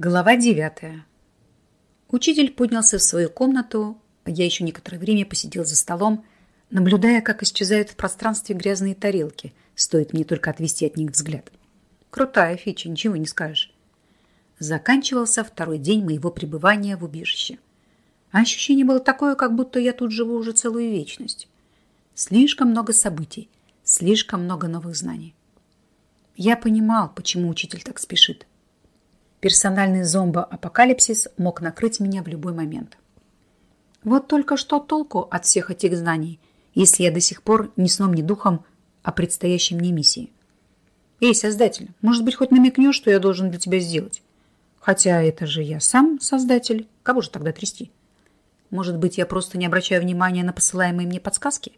Глава девятая. Учитель поднялся в свою комнату, я еще некоторое время посидел за столом, наблюдая, как исчезают в пространстве грязные тарелки, стоит мне только отвести от них взгляд. Крутая фича, ничего не скажешь. Заканчивался второй день моего пребывания в убежище. А ощущение было такое, как будто я тут живу уже целую вечность. Слишком много событий, слишком много новых знаний. Я понимал, почему учитель так спешит. Персональный зомбо-апокалипсис мог накрыть меня в любой момент. Вот только что толку от всех этих знаний, если я до сих пор ни сном, ни духом о предстоящей мне миссии. Эй, Создатель, может быть, хоть намекнешь, что я должен для тебя сделать? Хотя это же я сам Создатель. Кого же тогда трясти? Может быть, я просто не обращаю внимания на посылаемые мне подсказки?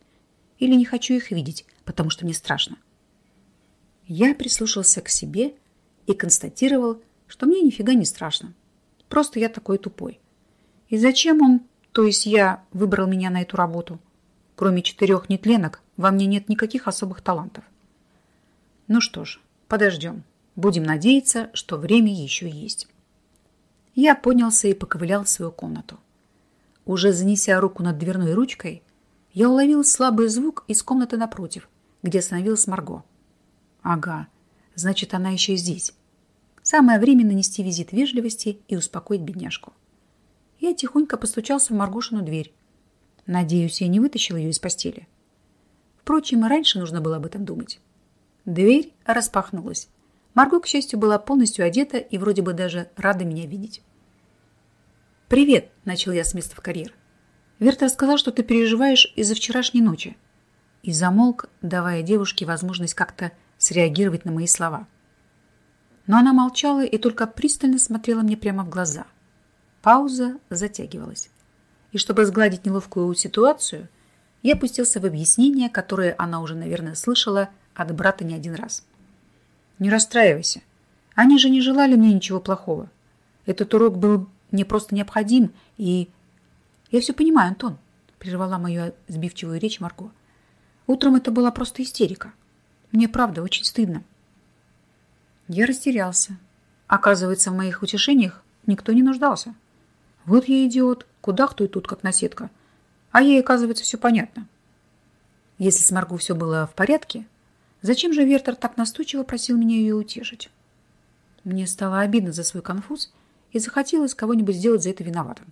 Или не хочу их видеть, потому что мне страшно? Я прислушался к себе и констатировал, что мне нифига не страшно. Просто я такой тупой. И зачем он, то есть я, выбрал меня на эту работу? Кроме четырех нетленок, во мне нет никаких особых талантов. Ну что ж, подождем. Будем надеяться, что время еще есть. Я поднялся и поковылял в свою комнату. Уже занеся руку над дверной ручкой, я уловил слабый звук из комнаты напротив, где остановилась Марго. Ага, значит, она еще здесь. Самое время нанести визит вежливости и успокоить бедняжку. Я тихонько постучался в Маргошину дверь. Надеюсь, я не вытащил ее из постели. Впрочем, и раньше нужно было об этом думать. Дверь распахнулась. Марго, к счастью, была полностью одета и вроде бы даже рада меня видеть. «Привет!» – начал я с места в карьер. «Верта сказал, что ты переживаешь из-за вчерашней ночи». И замолк, давая девушке возможность как-то среагировать на мои слова – но она молчала и только пристально смотрела мне прямо в глаза. Пауза затягивалась. И чтобы сгладить неловкую ситуацию, я опустился в объяснение, которое она уже, наверное, слышала от брата не один раз. «Не расстраивайся. Они же не желали мне ничего плохого. Этот урок был мне просто необходим, и...» «Я все понимаю, Антон», — прервала мою сбивчивую речь Марго. «Утром это была просто истерика. Мне, правда, очень стыдно. Я растерялся. Оказывается, в моих утешениях никто не нуждался. Вот я идиот, куда кто и тут, как наседка. А ей, оказывается, все понятно. Если с Марго все было в порядке, зачем же Вертер так настойчиво просил меня ее утешить? Мне стало обидно за свой конфуз и захотелось кого-нибудь сделать за это виноватым.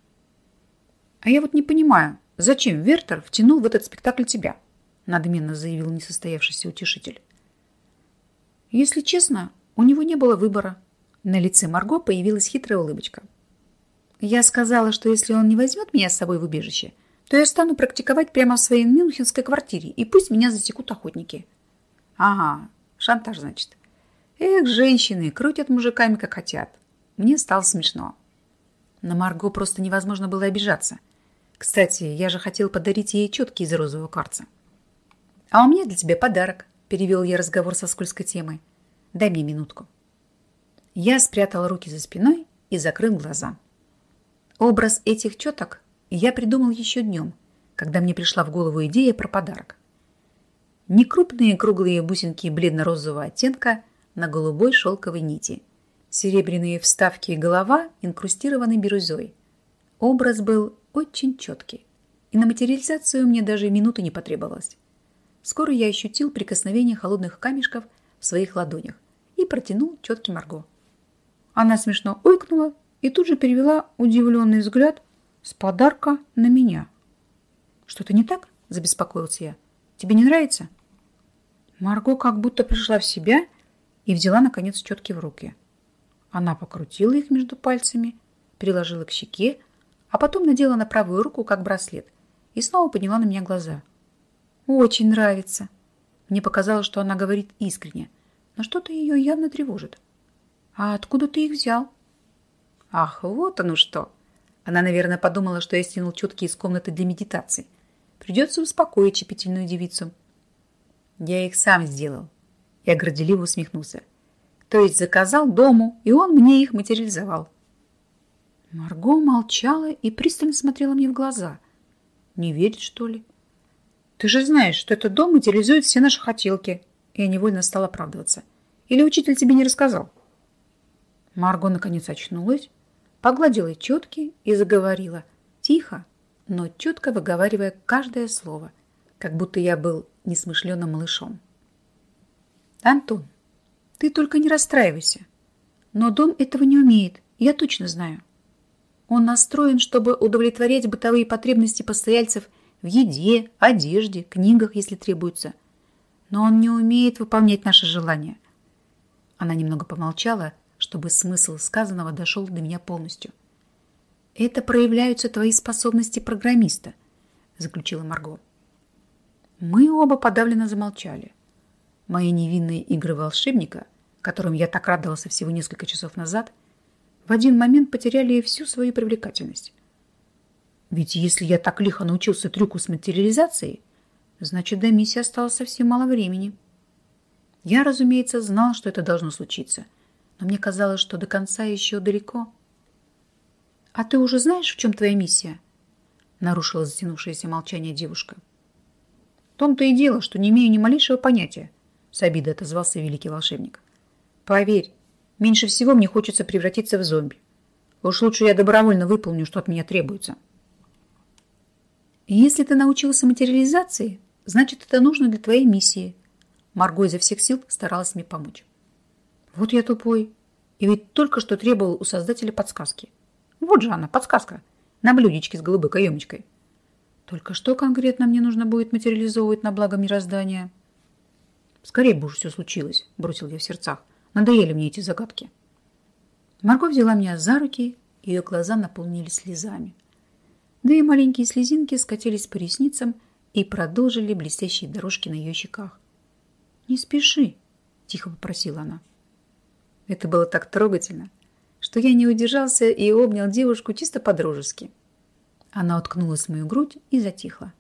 А я вот не понимаю, зачем Вертер втянул в этот спектакль тебя? Надменно заявил несостоявшийся утешитель. Если честно, у него не было выбора. На лице Марго появилась хитрая улыбочка. Я сказала, что если он не возьмет меня с собой в убежище, то я стану практиковать прямо в своей мюнхенской квартире, и пусть меня засекут охотники. Ага, шантаж, значит. Эх, женщины, крутят мужиками, как хотят. Мне стало смешно. На Марго просто невозможно было обижаться. Кстати, я же хотел подарить ей четки из розового карца. А у меня для тебя подарок, перевел я разговор со скользкой темой. Дай мне минутку. Я спрятал руки за спиной и закрыл глаза. Образ этих четок я придумал еще днем, когда мне пришла в голову идея про подарок. Некрупные круглые бусинки бледно-розового оттенка на голубой шелковой нити. Серебряные вставки и голова инкрустированы бирюзой. Образ был очень четкий, и на материализацию мне даже минуты не потребовалось. Скоро я ощутил прикосновение холодных камешков в своих ладонях и протянул четкий Марго. Она смешно ойкнула и тут же перевела удивленный взгляд с подарка на меня. «Что-то не так?» – забеспокоился я. «Тебе не нравится?» Марго как будто пришла в себя и взяла, наконец, четки в руки. Она покрутила их между пальцами, приложила к щеке, а потом надела на правую руку, как браслет, и снова подняла на меня глаза. «Очень нравится!» Мне показалось, что она говорит искренне, но что-то ее явно тревожит. «А откуда ты их взял?» «Ах, вот оно что!» Она, наверное, подумала, что я стянул четки из комнаты для медитации. Придется успокоить чепетильную девицу. Я их сам сделал. Я горделиво усмехнулся. То есть заказал дому, и он мне их материализовал. Марго молчала и пристально смотрела мне в глаза. Не верит, что ли? Ты же знаешь, что этот дом материализует все наши хотелки. Я невольно стал оправдываться. Или учитель тебе не рассказал? Марго наконец очнулась, погладила четки и заговорила. Тихо, но четко выговаривая каждое слово, как будто я был несмышленым малышом. «Антон, ты только не расстраивайся. Но дом этого не умеет, я точно знаю. Он настроен, чтобы удовлетворять бытовые потребности постояльцев в еде, одежде, книгах, если требуется. Но он не умеет выполнять наши желания. Она немного помолчала, чтобы смысл сказанного дошел до меня полностью. «Это проявляются твои способности программиста», заключила Марго. Мы оба подавленно замолчали. Мои невинные игры волшебника, которым я так радовался всего несколько часов назад, в один момент потеряли всю свою привлекательность. Ведь если я так лихо научился трюку с материализацией, значит, до миссии осталось совсем мало времени. Я, разумеется, знал, что это должно случиться, но мне казалось, что до конца еще далеко. «А ты уже знаешь, в чем твоя миссия?» нарушила затянувшееся молчание девушка. «В том-то и дело, что не имею ни малейшего понятия», с обидой отозвался великий волшебник. «Поверь, меньше всего мне хочется превратиться в зомби. Уж лучше я добровольно выполню, что от меня требуется». «Если ты научился материализации, значит, это нужно для твоей миссии». Марго изо всех сил старалась мне помочь. «Вот я тупой. И ведь только что требовал у создателя подсказки. Вот же она, подсказка, на блюдечке с голубой каемочкой. Только что конкретно мне нужно будет материализовывать на благо мироздания?» «Скорее бы уж все случилось», – бросил я в сердцах. «Надоели мне эти загадки». Марго взяла меня за руки, ее глаза наполнились слезами. Две маленькие слезинки скатились по ресницам и продолжили блестящие дорожки на ее щеках. «Не спеши», – тихо попросила она. Это было так трогательно, что я не удержался и обнял девушку чисто по-дружески. Она уткнулась в мою грудь и затихла.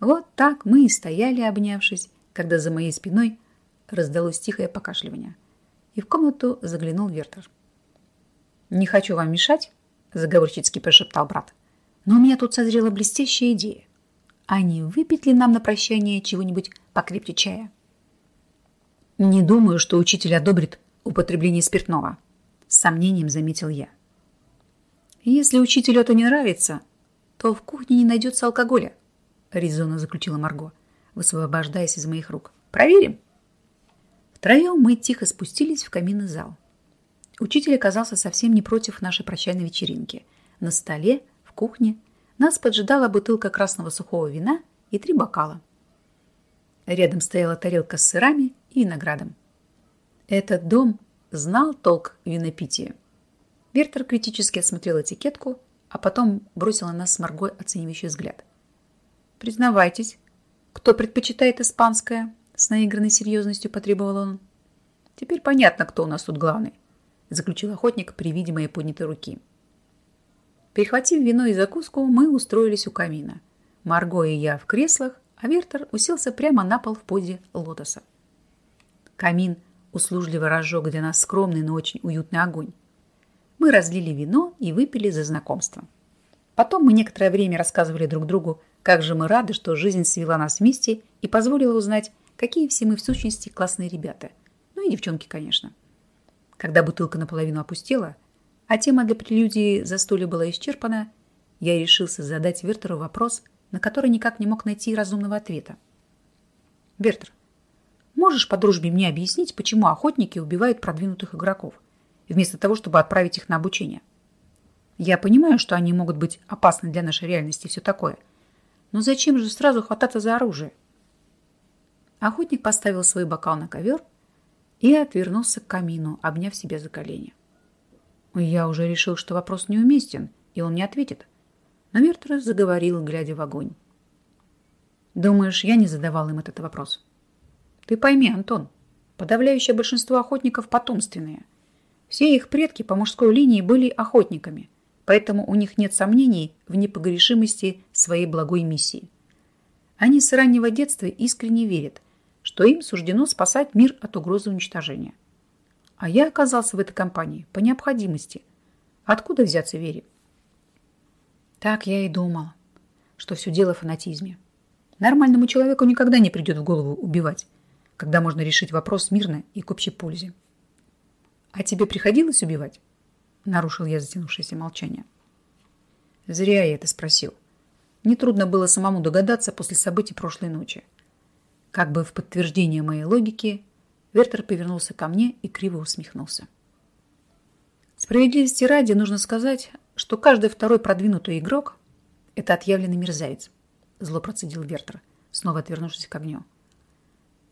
Вот так мы и стояли, обнявшись, когда за моей спиной раздалось тихое покашливание, и в комнату заглянул Вертер. «Не хочу вам мешать», – заговорщицки прошептал брат. Но у меня тут созрела блестящая идея. А не выпить ли нам на прощание чего-нибудь покрепче чая? Не думаю, что учитель одобрит употребление спиртного. С сомнением заметил я. Если учителю это не нравится, то в кухне не найдется алкоголя, резонно заключила Марго, высвобождаясь из моих рук. Проверим? Втроем мы тихо спустились в каминный зал. Учитель оказался совсем не против нашей прощальной вечеринки. На столе кухне нас поджидала бутылка красного сухого вина и три бокала. Рядом стояла тарелка с сырами и виноградом. Этот дом знал толк в винопитии. Вертер критически осмотрел этикетку, а потом бросил на нас с Маргой оценивающий взгляд. «Признавайтесь, кто предпочитает испанское?» С наигранной серьезностью потребовал он. «Теперь понятно, кто у нас тут главный», заключил охотник при виде моей поднятой руки. Перехватив вино и закуску, мы устроились у камина. Марго и я в креслах, а Вертер уселся прямо на пол в позе лотоса. Камин услужливо разжег для нас скромный, но очень уютный огонь. Мы разлили вино и выпили за знакомство. Потом мы некоторое время рассказывали друг другу, как же мы рады, что жизнь свела нас вместе и позволила узнать, какие все мы в сущности классные ребята. Ну и девчонки, конечно. Когда бутылка наполовину опустела – а тема для прелюдии застолья была исчерпана, я решился задать Вертеру вопрос, на который никак не мог найти разумного ответа. «Вертер, можешь по дружбе мне объяснить, почему охотники убивают продвинутых игроков, вместо того, чтобы отправить их на обучение? Я понимаю, что они могут быть опасны для нашей реальности и все такое, но зачем же сразу хвататься за оружие?» Охотник поставил свой бокал на ковер и отвернулся к камину, обняв себя за колени. Я уже решил, что вопрос неуместен, и он не ответит. Но Вертер заговорил, глядя в огонь. Думаешь, я не задавал им этот вопрос? Ты пойми, Антон, подавляющее большинство охотников потомственные. Все их предки по мужской линии были охотниками, поэтому у них нет сомнений в непогрешимости своей благой миссии. Они с раннего детства искренне верят, что им суждено спасать мир от угрозы уничтожения. А я оказался в этой компании по необходимости. Откуда взяться вере? Так я и думал, что все дело в фанатизме. Нормальному человеку никогда не придет в голову убивать, когда можно решить вопрос мирно и к общей пользе. А тебе приходилось убивать? Нарушил я затянувшееся молчание. Зря я это спросил. Нетрудно было самому догадаться после событий прошлой ночи. Как бы в подтверждение моей логики, Вертер повернулся ко мне и криво усмехнулся. Справедливости ради нужно сказать, что каждый второй продвинутый игрок – это отъявленный мерзавец, зло процедил Вертер, снова отвернувшись к огню.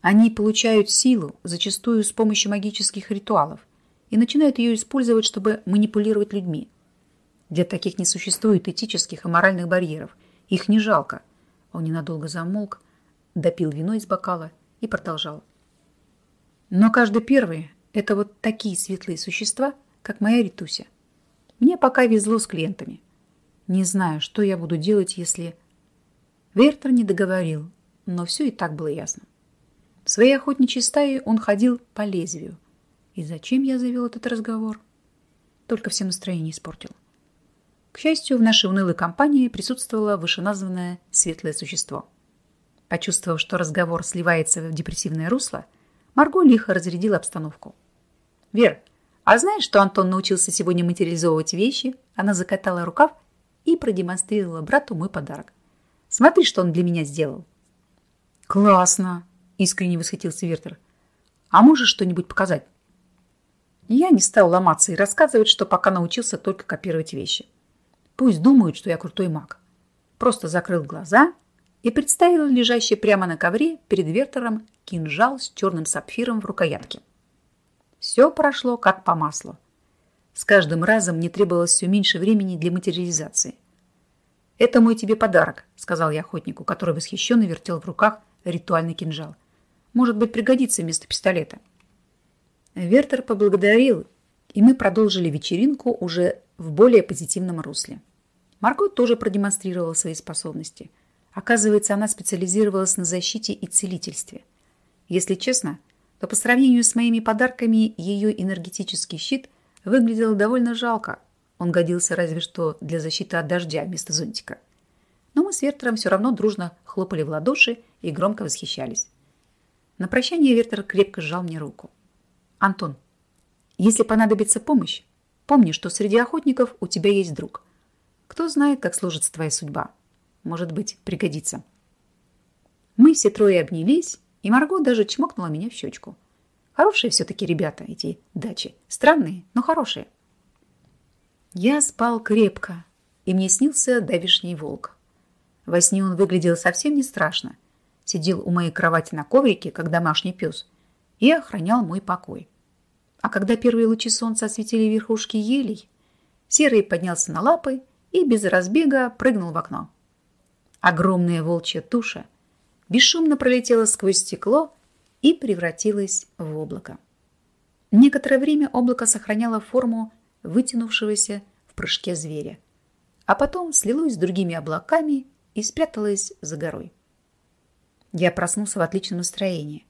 Они получают силу, зачастую с помощью магических ритуалов, и начинают ее использовать, чтобы манипулировать людьми. Для таких не существует этических и моральных барьеров. Их не жалко. Он ненадолго замолк, допил вино из бокала и продолжал. Но каждый первый – это вот такие светлые существа, как моя Ритуся. Мне пока везло с клиентами. Не знаю, что я буду делать, если... Вертер не договорил, но все и так было ясно. В своей охотничьей стае он ходил по лезвию. И зачем я завел этот разговор? Только все настроение испортил. К счастью, в нашей унылой компании присутствовало вышеназванное светлое существо. Почувствовав, что разговор сливается в депрессивное русло, Марго лихо разрядила обстановку. «Вер, а знаешь, что Антон научился сегодня материализовывать вещи?» Она закатала рукав и продемонстрировала брату мой подарок. «Смотри, что он для меня сделал». «Классно!» – искренне восхитился Вертер. «А можешь что-нибудь показать?» Я не стал ломаться и рассказывать, что пока научился только копировать вещи. Пусть думают, что я крутой маг. Просто закрыл глаза и представил лежащий прямо на ковре перед Вертером кинжал с черным сапфиром в рукоятке. Все прошло как по маслу. С каждым разом мне требовалось все меньше времени для материализации. «Это мой тебе подарок», — сказал я охотнику, который восхищенно вертел в руках ритуальный кинжал. «Может быть, пригодится вместо пистолета». Вертер поблагодарил, и мы продолжили вечеринку уже в более позитивном русле. Марго тоже продемонстрировала свои способности. Оказывается, она специализировалась на защите и целительстве. Если честно, то по сравнению с моими подарками ее энергетический щит выглядел довольно жалко. Он годился разве что для защиты от дождя вместо зонтика. Но мы с Вертером все равно дружно хлопали в ладоши и громко восхищались. На прощание Вертер крепко сжал мне руку. Антон, если понадобится помощь, помни, что среди охотников у тебя есть друг. Кто знает, как сложится твоя судьба. Может быть, пригодится. Мы все трое обнялись, и Марго даже чмокнула меня в щечку. Хорошие все-таки ребята эти дачи. Странные, но хорошие. Я спал крепко, и мне снился давишний волк. Во сне он выглядел совсем не страшно. Сидел у моей кровати на коврике, как домашний пес, и охранял мой покой. А когда первые лучи солнца осветили верхушки елей, Серый поднялся на лапы и без разбега прыгнул в окно. Огромная волчья туша бесшумно пролетела сквозь стекло и превратилась в облако. Некоторое время облако сохраняло форму вытянувшегося в прыжке зверя, а потом слилось с другими облаками и спряталось за горой. Я проснулся в отличном настроении.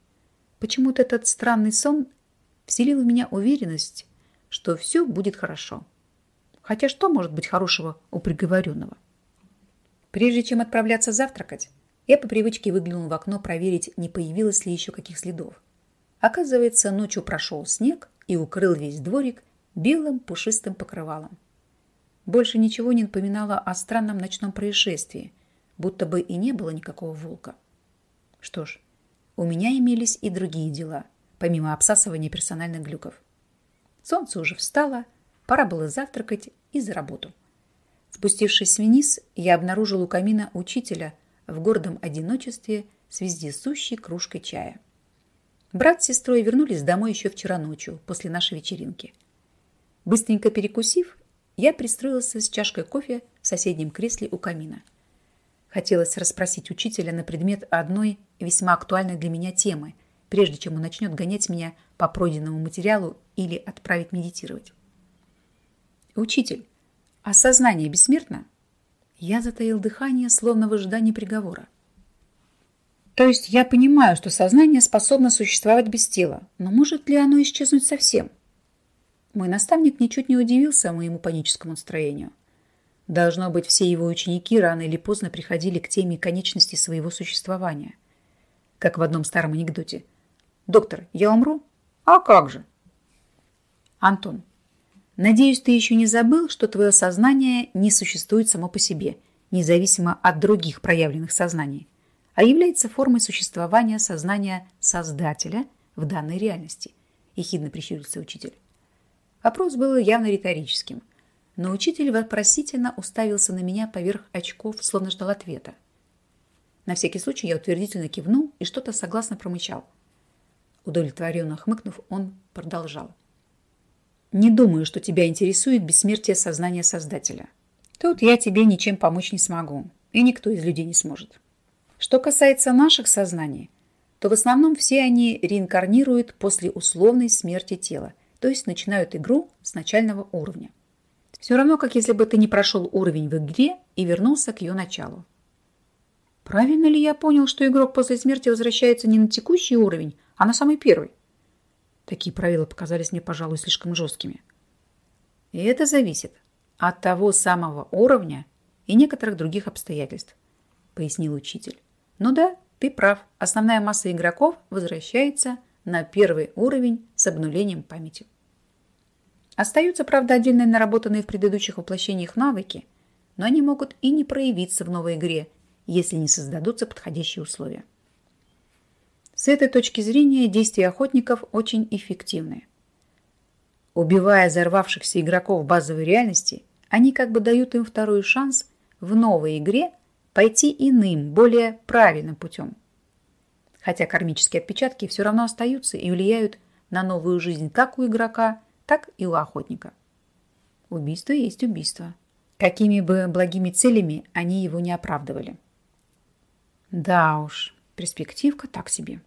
Почему-то этот странный сон вселил в меня уверенность, что все будет хорошо. Хотя что может быть хорошего у приговоренного? Прежде чем отправляться завтракать, я по привычке выглянул в окно проверить, не появилось ли еще каких следов. Оказывается, ночью прошел снег и укрыл весь дворик белым пушистым покрывалом. Больше ничего не напоминало о странном ночном происшествии, будто бы и не было никакого волка. Что ж, у меня имелись и другие дела – помимо обсасывания персональных глюков. Солнце уже встало, пора было завтракать и за работу. Спустившись вниз, я обнаружил у камина учителя в гордом одиночестве с вездесущей кружкой чая. Брат с сестрой вернулись домой еще вчера ночью, после нашей вечеринки. Быстренько перекусив, я пристроился с чашкой кофе в соседнем кресле у камина. Хотелось расспросить учителя на предмет одной весьма актуальной для меня темы – прежде чем он начнет гонять меня по пройденному материалу или отправить медитировать. «Учитель, а сознание бессмертно?» Я затаил дыхание, словно в ожидании приговора. То есть я понимаю, что сознание способно существовать без тела, но может ли оно исчезнуть совсем? Мой наставник ничуть не удивился моему паническому настроению. Должно быть, все его ученики рано или поздно приходили к теме конечности своего существования. Как в одном старом анекдоте – Доктор, я умру? А как же? Антон, надеюсь, ты еще не забыл, что твое сознание не существует само по себе, независимо от других проявленных сознаний, а является формой существования сознания Создателя в данной реальности, ехидно прищурился учитель. Вопрос был явно риторическим, но учитель вопросительно уставился на меня поверх очков, словно ждал ответа. На всякий случай я утвердительно кивнул и что-то согласно промычал. Удовлетворенно хмыкнув, он продолжал. «Не думаю, что тебя интересует бессмертие сознания Создателя. Тут я тебе ничем помочь не смогу, и никто из людей не сможет. Что касается наших сознаний, то в основном все они реинкарнируют после условной смерти тела, то есть начинают игру с начального уровня. Все равно, как если бы ты не прошел уровень в игре и вернулся к ее началу. Правильно ли я понял, что игрок после смерти возвращается не на текущий уровень, а на самый первый? Такие правила показались мне, пожалуй, слишком жесткими. И это зависит от того самого уровня и некоторых других обстоятельств, пояснил учитель. Ну да, ты прав. Основная масса игроков возвращается на первый уровень с обнулением памяти. Остаются, правда, отдельно наработанные в предыдущих воплощениях навыки, но они могут и не проявиться в новой игре – если не создадутся подходящие условия. С этой точки зрения действия охотников очень эффективны. Убивая взорвавшихся игроков базовой реальности, они как бы дают им второй шанс в новой игре пойти иным, более правильным путем. Хотя кармические отпечатки все равно остаются и влияют на новую жизнь как у игрока, так и у охотника. Убийство есть убийство. Какими бы благими целями они его не оправдывали. Да уж, перспективка так себе.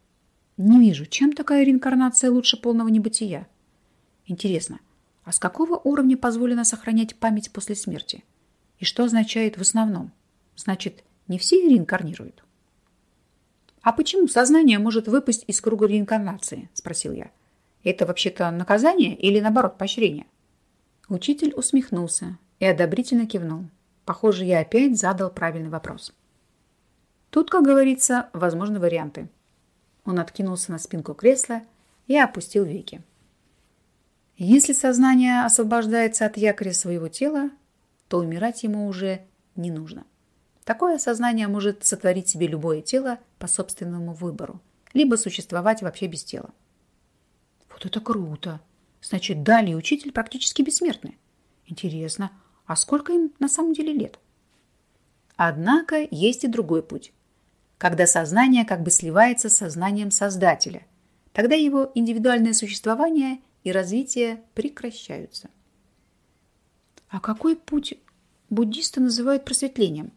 Не вижу, чем такая реинкарнация лучше полного небытия. Интересно, а с какого уровня позволено сохранять память после смерти? И что означает в основном? Значит, не все реинкарнируют? А почему сознание может выпасть из круга реинкарнации? Спросил я. Это вообще-то наказание или наоборот поощрение? Учитель усмехнулся и одобрительно кивнул. Похоже, я опять задал правильный вопрос. Тут, как говорится, возможны варианты. Он откинулся на спинку кресла и опустил веки. Если сознание освобождается от якоря своего тела, то умирать ему уже не нужно. Такое сознание может сотворить себе любое тело по собственному выбору, либо существовать вообще без тела. Вот это круто! Значит, Дали учитель практически бессмертны. Интересно, а сколько им на самом деле лет? Однако есть и другой путь когда сознание как бы сливается с сознанием Создателя. Тогда его индивидуальное существование и развитие прекращаются. А какой путь буддисты называют просветлением?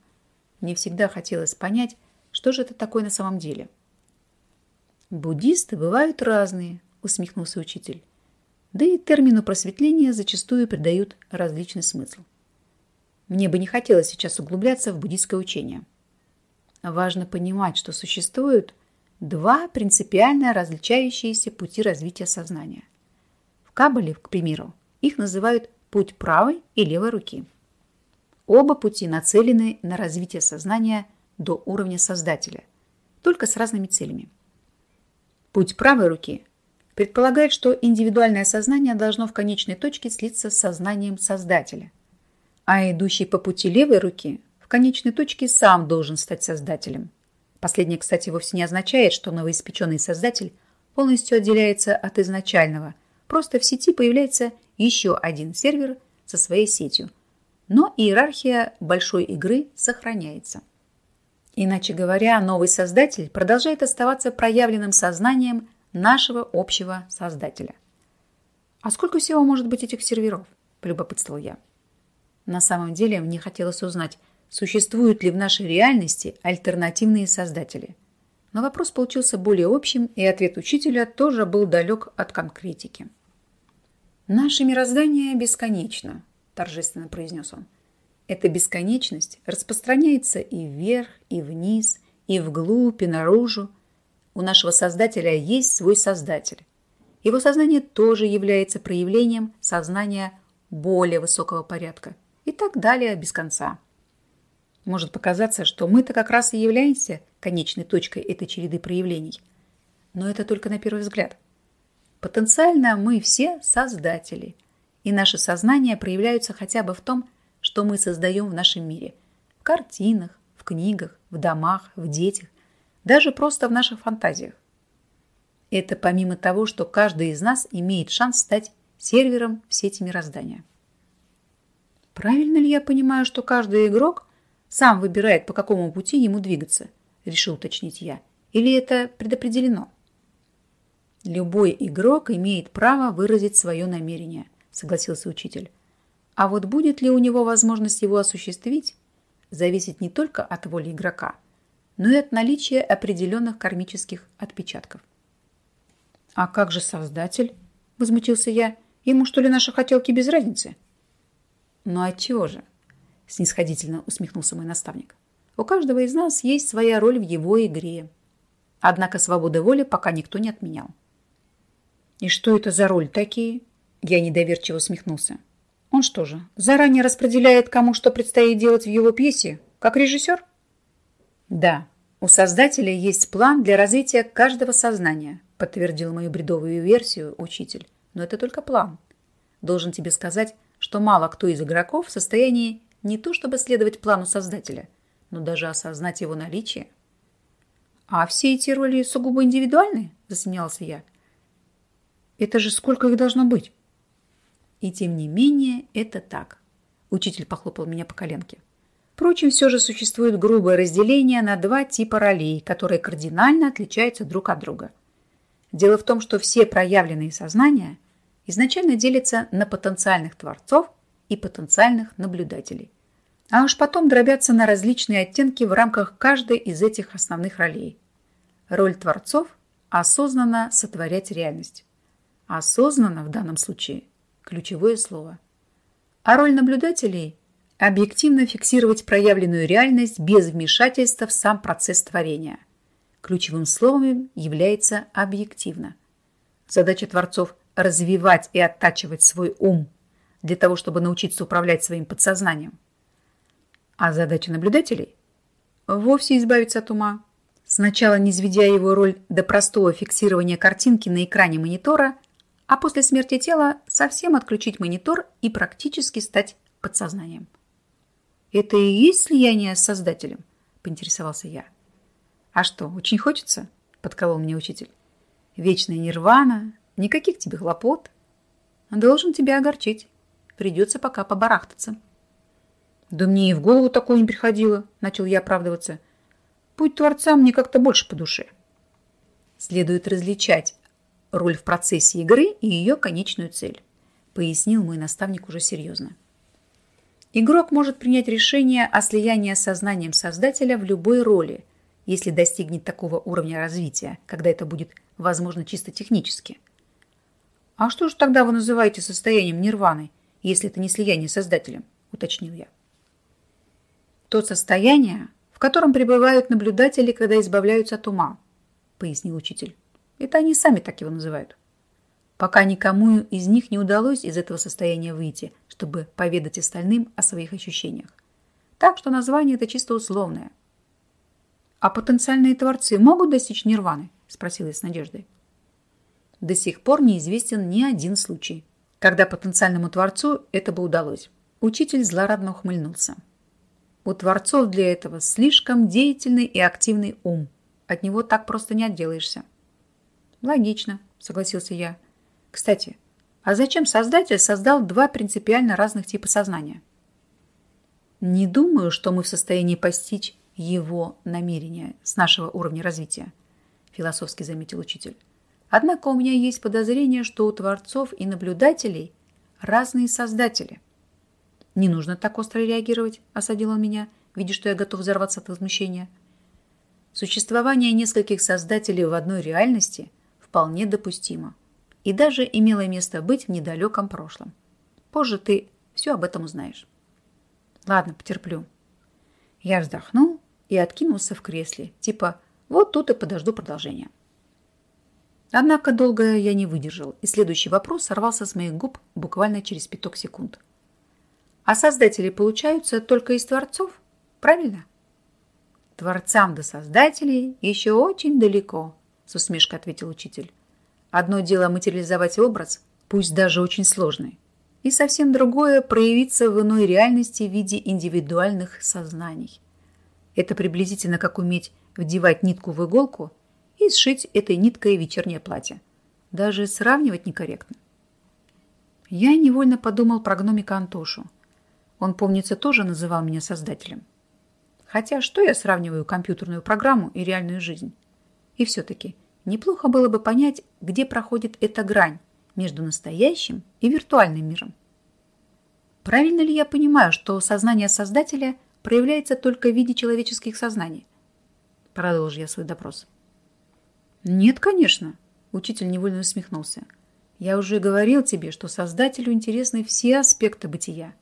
Мне всегда хотелось понять, что же это такое на самом деле. Буддисты бывают разные, усмехнулся учитель. Да и термину просветления зачастую придают различный смысл. Мне бы не хотелось сейчас углубляться в буддийское учение. Важно понимать, что существуют два принципиально различающиеся пути развития сознания. В Кабале, к примеру, их называют путь правой и левой руки. Оба пути нацелены на развитие сознания до уровня Создателя, только с разными целями. Путь правой руки предполагает, что индивидуальное сознание должно в конечной точке слиться с сознанием Создателя, а идущий по пути левой руки конечной точке сам должен стать создателем. Последнее, кстати, вовсе не означает, что новоиспеченный создатель полностью отделяется от изначального. Просто в сети появляется еще один сервер со своей сетью. Но иерархия большой игры сохраняется. Иначе говоря, новый создатель продолжает оставаться проявленным сознанием нашего общего создателя. «А сколько всего может быть этих серверов?» – полюбопытствовал я. На самом деле мне хотелось узнать, существуют ли в нашей реальности альтернативные создатели. Но вопрос получился более общим, и ответ учителя тоже был далек от конкретики. «Наше мироздание бесконечно», – торжественно произнес он. «Эта бесконечность распространяется и вверх, и вниз, и вглубь, и наружу. У нашего Создателя есть свой Создатель. Его сознание тоже является проявлением сознания более высокого порядка. И так далее без конца. Может показаться, что мы-то как раз и являемся конечной точкой этой череды проявлений. Но это только на первый взгляд. Потенциально мы все создатели, и наше сознание проявляются хотя бы в том, что мы создаем в нашем мире. В картинах, в книгах, в домах, в детях, даже просто в наших фантазиях. Это помимо того, что каждый из нас имеет шанс стать сервером в сети мироздания. Правильно ли я понимаю, что каждый игрок сам выбирает, по какому пути ему двигаться? Решил уточнить я. Или это предопределено? Любой игрок имеет право выразить свое намерение, согласился учитель. А вот будет ли у него возможность его осуществить, зависит не только от воли игрока, но и от наличия определенных кармических отпечатков. «А как же создатель?» – возмутился я. «Ему что ли наши хотелки без разницы?» «Ну а чего же?» – снисходительно усмехнулся мой наставник. «У каждого из нас есть своя роль в его игре. Однако свободы воли пока никто не отменял». «И что это за роль такие?» Я недоверчиво усмехнулся. «Он что же, заранее распределяет, кому что предстоит делать в его пьесе, как режиссер?» «Да, у создателя есть план для развития каждого сознания», подтвердил мою бредовую версию учитель. Но это только план. Должен тебе сказать, что мало кто из игроков в состоянии не то чтобы следовать плану создателя, но даже осознать его наличие. «А все эти роли сугубо индивидуальны?» – засмеялся я. «Это же сколько их должно быть?» «И тем не менее это так», – учитель похлопал меня по коленке. Впрочем, все же существует грубое разделение на два типа ролей, которые кардинально отличаются друг от друга – Дело в том, что все проявленные сознания изначально делятся на потенциальных творцов и потенциальных наблюдателей, а уж потом дробятся на различные оттенки в рамках каждой из этих основных ролей. Роль творцов – осознанно сотворять реальность. Осознанно в данном случае – ключевое слово. А роль наблюдателей – объективно фиксировать проявленную реальность без вмешательства в сам процесс творения – Ключевым словом является объективно. Задача творцов – развивать и оттачивать свой ум для того, чтобы научиться управлять своим подсознанием. А задача наблюдателей – вовсе избавиться от ума. Сначала не изведя его роль до простого фиксирования картинки на экране монитора, а после смерти тела совсем отключить монитор и практически стать подсознанием. «Это и есть слияние с Создателем?» – поинтересовался я. «А что, очень хочется?» – подколол мне учитель. «Вечная нирвана, никаких тебе хлопот. Должен тебя огорчить. Придется пока побарахтаться». «Да мне и в голову такое не приходило», – начал я оправдываться. «Путь Творца мне как-то больше по душе». Следует различать роль в процессе игры и ее конечную цель, пояснил мой наставник уже серьезно. Игрок может принять решение о слиянии с сознанием создателя в любой роли – если достигнет такого уровня развития, когда это будет возможно чисто технически. «А что же тогда вы называете состоянием нирваны, если это не слияние с Создателем?» – уточнил я. «То состояние, в котором пребывают наблюдатели, когда избавляются от ума», – пояснил учитель. «Это они сами так его называют. Пока никому из них не удалось из этого состояния выйти, чтобы поведать остальным о своих ощущениях. Так что название это чисто условное – «А потенциальные творцы могут достичь нирваны?» – спросила я с надеждой. До сих пор неизвестен ни один случай, когда потенциальному творцу это бы удалось. Учитель злорадно ухмыльнулся. У творцов для этого слишком деятельный и активный ум. От него так просто не отделаешься. Логично, согласился я. Кстати, а зачем создатель создал два принципиально разных типа сознания? Не думаю, что мы в состоянии постичь его намерения с нашего уровня развития, философски заметил учитель. Однако у меня есть подозрение, что у творцов и наблюдателей разные создатели. Не нужно так остро реагировать, осадил он меня, видя, что я готов взорваться от возмущения. Существование нескольких создателей в одной реальности вполне допустимо и даже имело место быть в недалеком прошлом. Позже ты все об этом узнаешь. Ладно, потерплю. Я вздохнул и откинулся в кресле, типа «вот тут и подожду продолжения». Однако долго я не выдержал, и следующий вопрос сорвался с моих губ буквально через пяток секунд. А создатели получаются только из творцов, правильно? Творцам до создателей еще очень далеко, с усмешкой ответил учитель. Одно дело материализовать образ, пусть даже очень сложный, и совсем другое – проявиться в иной реальности в виде индивидуальных сознаний. Это приблизительно как уметь вдевать нитку в иголку и сшить этой ниткой вечернее платье. Даже сравнивать некорректно. Я невольно подумал про гномика Антошу. Он, помнится, тоже называл меня создателем. Хотя что я сравниваю компьютерную программу и реальную жизнь? И все-таки неплохо было бы понять, где проходит эта грань между настоящим и виртуальным миром. Правильно ли я понимаю, что сознание Создателя проявляется только в виде человеческих сознаний? Продолжил я свой допрос. Нет, конечно, учитель невольно усмехнулся. Я уже говорил тебе, что Создателю интересны все аспекты бытия.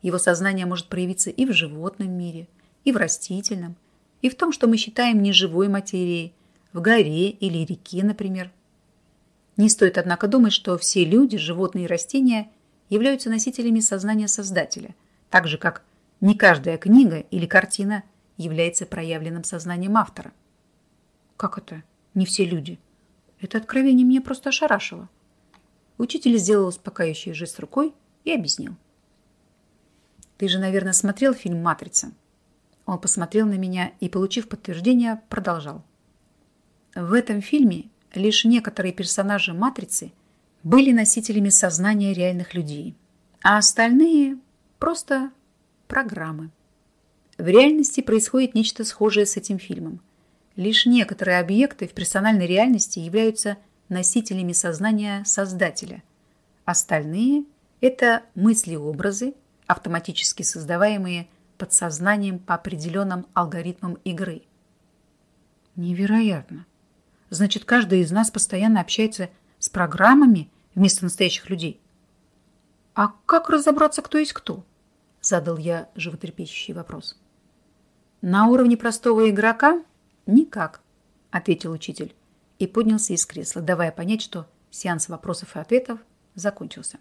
Его сознание может проявиться и в животном мире, и в растительном, и в том, что мы считаем неживой материей, в горе или реке, например. Не стоит, однако, думать, что все люди, животные и растения являются носителями сознания Создателя, так же, как не каждая книга или картина является проявленным сознанием автора. Как это? Не все люди. Это откровение меня просто ошарашило. Учитель сделал успокаивающий жест рукой и объяснил. Ты же, наверное, смотрел фильм «Матрица». Он посмотрел на меня и, получив подтверждение, продолжал. В этом фильме лишь некоторые персонажи «Матрицы» были носителями сознания реальных людей, а остальные – просто программы. В реальности происходит нечто схожее с этим фильмом. Лишь некоторые объекты в персональной реальности являются носителями сознания Создателя. Остальные – это мысли-образы, автоматически создаваемые подсознанием по определенным алгоритмам игры. Невероятно! Значит, каждый из нас постоянно общается с программами вместо настоящих людей. А как разобраться, кто есть кто? Задал я животрепещущий вопрос. На уровне простого игрока никак, ответил учитель и поднялся из кресла, давая понять, что сеанс вопросов и ответов закончился.